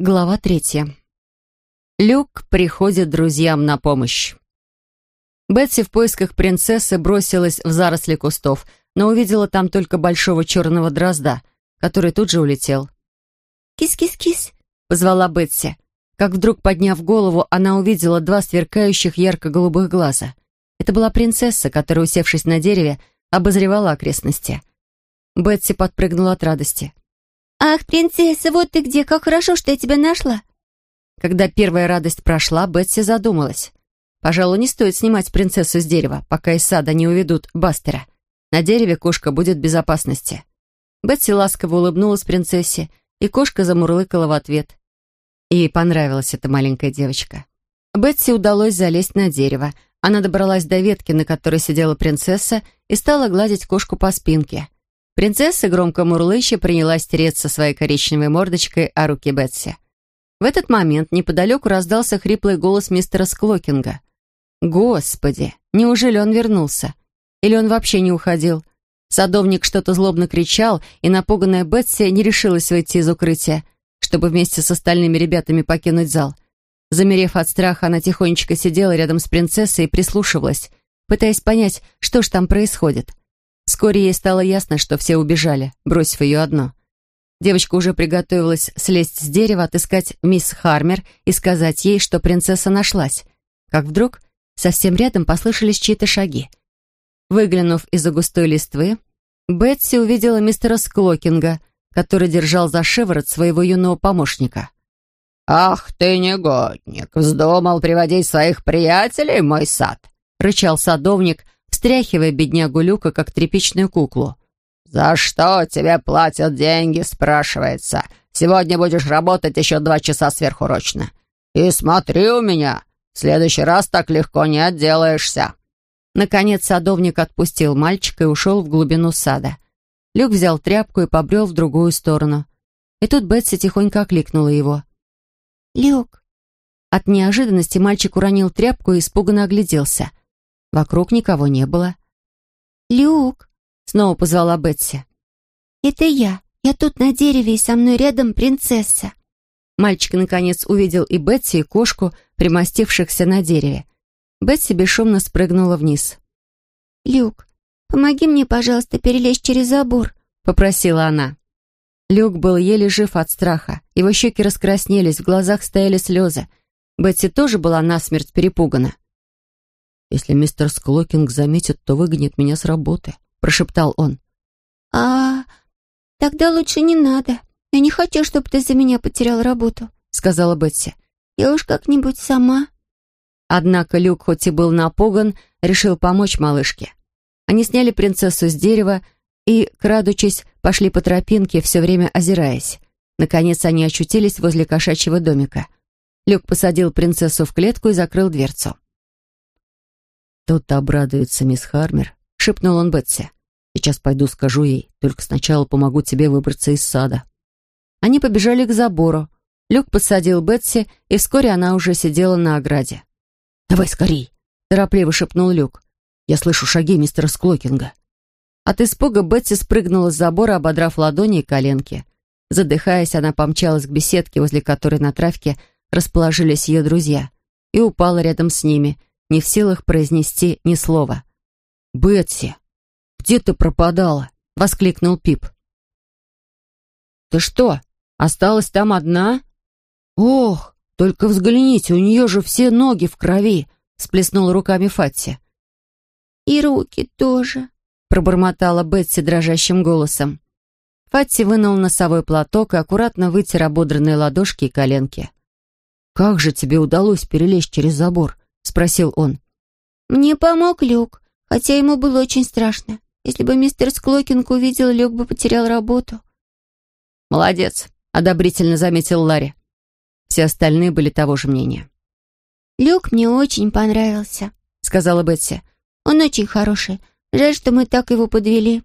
Глава третья. Люк приходит друзьям на помощь. Бетси в поисках принцессы бросилась в заросли кустов, но увидела там только большого черного дрозда, который тут же улетел. «Кис-кис-кис», — позвала Бетси. Как вдруг, подняв голову, она увидела два сверкающих ярко-голубых глаза. Это была принцесса, которая, усевшись на дереве, обозревала окрестности. Бетси подпрыгнула от радости. «Ах, принцесса, вот ты где! Как хорошо, что я тебя нашла!» Когда первая радость прошла, Бетси задумалась. Пожалуй, не стоит снимать принцессу с дерева, пока из сада не уведут Бастера. На дереве кошка будет в безопасности. Бетси ласково улыбнулась принцессе, и кошка замурлыкала в ответ. Ей понравилась эта маленькая девочка. Бетси удалось залезть на дерево. Она добралась до ветки, на которой сидела принцесса, и стала гладить кошку по спинке. Принцесса, громко мурлыще, принялась тереться своей коричневой мордочкой о руки Бетси. В этот момент неподалеку раздался хриплый голос мистера Склокинга. «Господи, неужели он вернулся? Или он вообще не уходил?» Садовник что-то злобно кричал, и напуганная Бетси не решилась выйти из укрытия, чтобы вместе с остальными ребятами покинуть зал. Замерев от страха, она тихонечко сидела рядом с принцессой и прислушивалась, пытаясь понять, что ж там происходит. Вскоре ей стало ясно, что все убежали, бросив ее одну. Девочка уже приготовилась слезть с дерева, отыскать мисс Хармер и сказать ей, что принцесса нашлась. Как вдруг совсем рядом послышались чьи-то шаги. Выглянув из-за густой листвы, Бетси увидела мистера Склокинга, который держал за шиворот своего юного помощника. «Ах ты, негодник! Вздумал приводить своих приятелей в мой сад!» — рычал садовник, встряхивая беднягу Люка, как тряпичную куклу. «За что тебе платят деньги?» — спрашивается. «Сегодня будешь работать еще два часа сверхурочно. И смотри у меня, в следующий раз так легко не отделаешься». Наконец садовник отпустил мальчика и ушел в глубину сада. Люк взял тряпку и побрел в другую сторону. И тут Бетси тихонько окликнула его. «Люк!» От неожиданности мальчик уронил тряпку и испуганно огляделся — Вокруг никого не было. «Люк!» — снова позвала Бетси. «Это я. Я тут на дереве, и со мной рядом принцесса». Мальчик, наконец, увидел и Бетси, и кошку, примостившихся на дереве. Бетси бесшумно спрыгнула вниз. «Люк, помоги мне, пожалуйста, перелезть через забор», — попросила она. Люк был еле жив от страха. Его щеки раскраснелись, в глазах стояли слезы. Бетси тоже была насмерть перепугана. «Если мистер Склокинг заметит, то выгонит меня с работы», — прошептал он. «А, тогда лучше не надо. Я не хочу, чтобы ты за меня потерял работу», — сказала Бетси. «Я уж как-нибудь сама». Однако Люк, хоть и был напуган, решил помочь малышке. Они сняли принцессу с дерева и, крадучись, пошли по тропинке, все время озираясь. Наконец они очутились возле кошачьего домика. Люк посадил принцессу в клетку и закрыл дверцу. «То-то обрадуется мисс Хармер», — шепнул он Бетси. «Сейчас пойду скажу ей, только сначала помогу тебе выбраться из сада». Они побежали к забору. Люк подсадил Бетси, и вскоре она уже сидела на ограде. «Давай скорей!» — торопливо шепнул Люк. «Я слышу шаги мистера Склокинга». От испуга Бетси спрыгнула с забора, ободрав ладони и коленки. Задыхаясь, она помчалась к беседке, возле которой на травке расположились ее друзья, и упала рядом с ними — не в силах произнести ни слова. «Бетси, где ты пропадала?» — воскликнул Пип. «Ты что, осталась там одна?» «Ох, только взгляните, у нее же все ноги в крови!» — сплеснула руками Фатти. «И руки тоже», — пробормотала Бетси дрожащим голосом. Фатти вынул носовой платок и аккуратно вытер ободранные ладошки и коленки. «Как же тебе удалось перелезть через забор?» — спросил он. «Мне помог Люк, хотя ему было очень страшно. Если бы мистер Склокинг увидел, Люк бы потерял работу». «Молодец», — одобрительно заметил Ларри. Все остальные были того же мнения. «Люк мне очень понравился», — сказала Бетси. «Он очень хороший. Жаль, что мы так его подвели.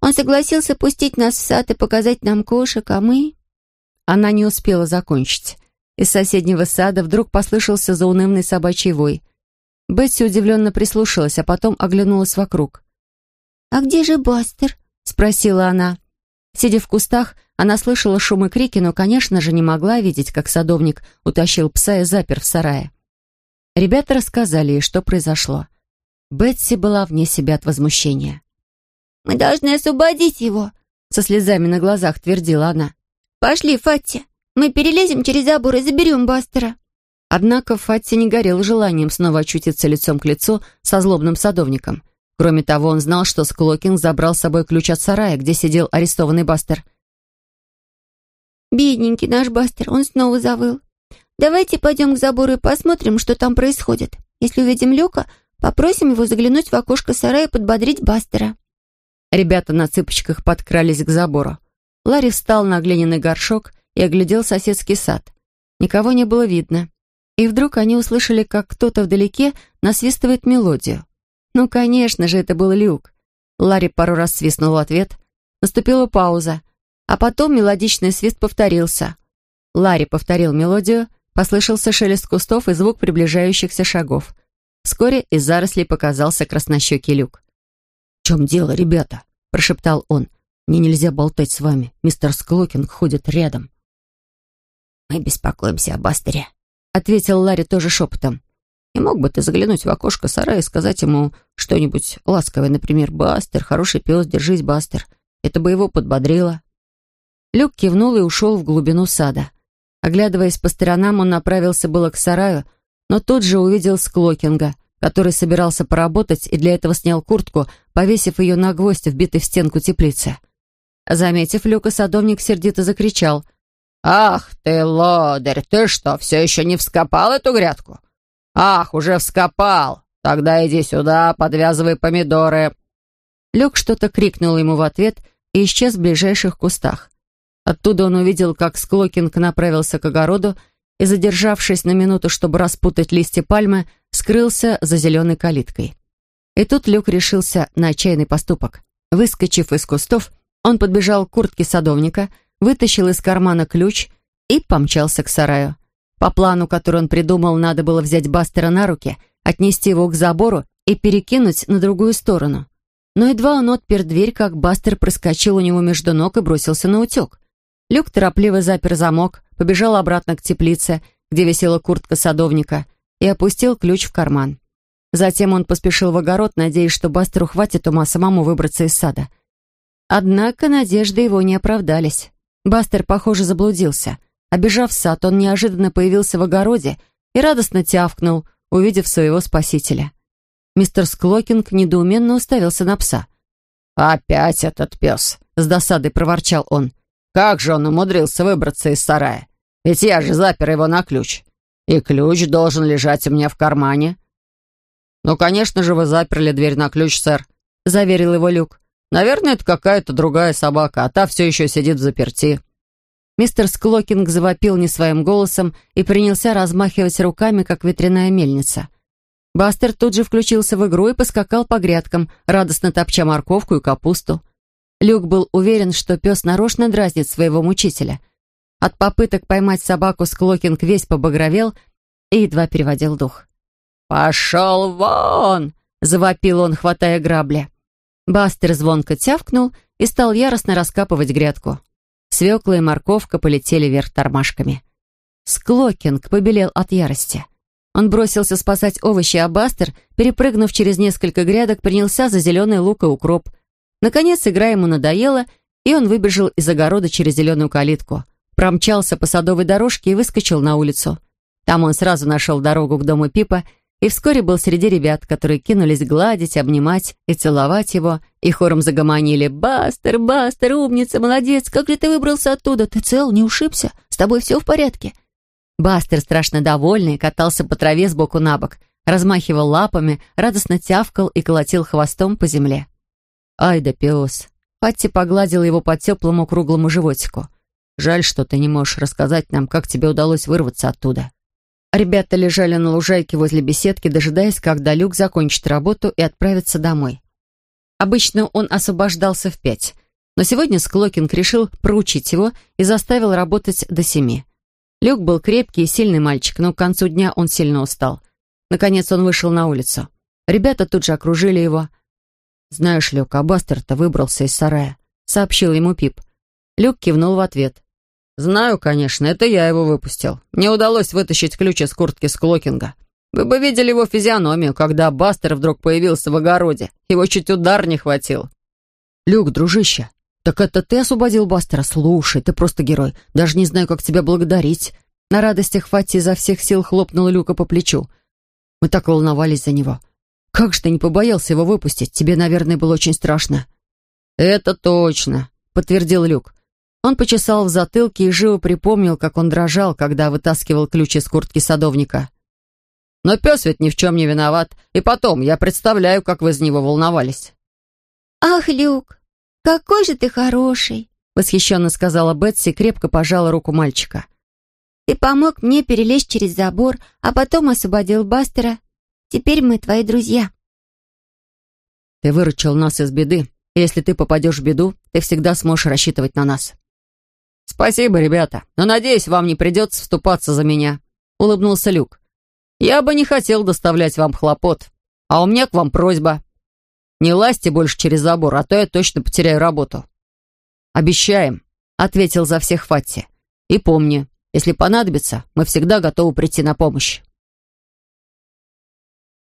Он согласился пустить нас в сад и показать нам кошек, а мы...» Она не успела закончить. Из соседнего сада вдруг послышался заунывный собачий вой. Бетси удивленно прислушалась, а потом оглянулась вокруг. «А где же Бастер?» — спросила она. Сидя в кустах, она слышала шум и крики, но, конечно же, не могла видеть, как садовник утащил пса и запер в сарае. Ребята рассказали ей, что произошло. Бетси была вне себя от возмущения. «Мы должны освободить его», — со слезами на глазах твердила она. «Пошли, Фатти, мы перелезем через забор и заберем Бастера». Однако Фатти не горел желанием снова очутиться лицом к лицу со злобным садовником. Кроме того, он знал, что Склокинг забрал с собой ключ от сарая, где сидел арестованный Бастер. «Бедненький наш Бастер, он снова завыл. Давайте пойдем к забору и посмотрим, что там происходит. Если увидим Люка, попросим его заглянуть в окошко сарая и подбодрить Бастера». Ребята на цыпочках подкрались к забору. Ларри встал на глиняный горшок и оглядел соседский сад. Никого не было видно. И вдруг они услышали, как кто-то вдалеке насвистывает мелодию. Ну, конечно же, это был Люк. Ларри пару раз свистнул в ответ. Наступила пауза. А потом мелодичный свист повторился. Ларри повторил мелодию, послышался шелест кустов и звук приближающихся шагов. Вскоре из зарослей показался краснощекий Люк. «В чем дело, ребята?» — прошептал он. «Мне нельзя болтать с вами. Мистер Склокинг ходит рядом». «Мы беспокоимся об Астере», — ответил Ларри тоже шепотом. «Не мог бы ты заглянуть в окошко сарая и сказать ему что-нибудь ласковое, например, «Бастер, хороший пес, держись, Бастер». Это бы его подбодрило». Люк кивнул и ушел в глубину сада. Оглядываясь по сторонам, он направился было к сараю, но тут же увидел Склокинга, который собирался поработать и для этого снял куртку, повесив ее на гвоздь, вбитый в стенку теплицы. Заметив Люка, садовник сердито закричал. «Ах ты, лодырь, ты что, все еще не вскопал эту грядку? Ах, уже вскопал! Тогда иди сюда, подвязывай помидоры!» Люк что-то крикнул ему в ответ и исчез в ближайших кустах. Оттуда он увидел, как Склокинг направился к огороду и, задержавшись на минуту, чтобы распутать листья пальмы, скрылся за зеленой калиткой. И тут Люк решился на отчаянный поступок. Выскочив из кустов, он подбежал к куртке садовника, вытащил из кармана ключ и помчался к сараю. По плану, который он придумал, надо было взять Бастера на руки, отнести его к забору и перекинуть на другую сторону. Но едва он отпер дверь, как Бастер проскочил у него между ног и бросился на утек. Люк торопливо запер замок, побежал обратно к теплице, где висела куртка садовника, и опустил ключ в карман. Затем он поспешил в огород, надеясь, что Бастеру хватит ума самому выбраться из сада. Однако надежды его не оправдались. Бастер, похоже, заблудился. Обежав сад, он неожиданно появился в огороде и радостно тявкнул, увидев своего спасителя. Мистер Склокинг недоуменно уставился на пса. «Опять этот пес!» — с досадой проворчал он. «Как же он умудрился выбраться из сарая? Ведь я же запер его на ключ. И ключ должен лежать у меня в кармане». «Ну, конечно же, вы заперли дверь на ключ, сэр», — заверил его Люк. «Наверное, это какая-то другая собака, а та все еще сидит в заперти». Мистер Склокинг завопил не своим голосом и принялся размахивать руками, как ветряная мельница. Бастер тут же включился в игру и поскакал по грядкам, радостно топча морковку и капусту. Люк был уверен, что пес нарочно дразнит своего мучителя — от попыток поймать собаку Склокинг весь побагровел и едва переводил дух. «Пошел вон!» — завопил он, хватая грабли. Бастер звонко тявкнул и стал яростно раскапывать грядку. Свекла и морковка полетели вверх тормашками. Склокинг побелел от ярости. Он бросился спасать овощи, а Бастер, перепрыгнув через несколько грядок, принялся за зеленый лук и укроп. Наконец игра ему надоела, и он выбежал из огорода через зеленую калитку промчался по садовой дорожке и выскочил на улицу. Там он сразу нашел дорогу к дому Пипа и вскоре был среди ребят, которые кинулись гладить, обнимать и целовать его, и хором загомонили «Бастер, Бастер, умница, молодец, как же ты выбрался оттуда? Ты цел, не ушибся? С тобой все в порядке?» Бастер, страшно довольный, катался по траве сбоку на бок, размахивал лапами, радостно тявкал и колотил хвостом по земле. «Ай да пес!» Патти погладил его по теплому круглому животику. Жаль, что ты не можешь рассказать нам, как тебе удалось вырваться оттуда». Ребята лежали на лужайке возле беседки, дожидаясь, когда Люк закончит работу и отправится домой. Обычно он освобождался в пять, но сегодня Склокинг решил проучить его и заставил работать до семи. Люк был крепкий и сильный мальчик, но к концу дня он сильно устал. Наконец он вышел на улицу. Ребята тут же окружили его. «Знаешь, Люк, а Бастер-то выбрался из сарая», — сообщил ему Пип. Люк кивнул в ответ. «Знаю, конечно, это я его выпустил. Мне удалось вытащить ключ из куртки с Клокинга. Вы бы видели его физиономию, когда Бастер вдруг появился в огороде. Его чуть удар не хватил». «Люк, дружище, так это ты освободил Бастера? Слушай, ты просто герой. Даже не знаю, как тебя благодарить». На радостях Фати изо всех сил хлопнула Люка по плечу. «Мы так волновались за него. Как же ты не побоялся его выпустить? Тебе, наверное, было очень страшно». «Это точно», — подтвердил Люк. Он почесал в затылке и живо припомнил, как он дрожал, когда вытаскивал ключ из куртки садовника. «Но пес ведь ни в чем не виноват. И потом, я представляю, как вы за него волновались». «Ах, Люк, какой же ты хороший!» — восхищенно сказала Бетси и крепко пожала руку мальчика. «Ты помог мне перелезть через забор, а потом освободил Бастера. Теперь мы твои друзья». «Ты выручил нас из беды. Если ты попадешь в беду, ты всегда сможешь рассчитывать на нас». «Спасибо, ребята, но, надеюсь, вам не придется вступаться за меня», — улыбнулся Люк. «Я бы не хотел доставлять вам хлопот, а у меня к вам просьба. Не лазьте больше через забор, а то я точно потеряю работу». «Обещаем», — ответил за всех Фатти. «И помни, если понадобится, мы всегда готовы прийти на помощь».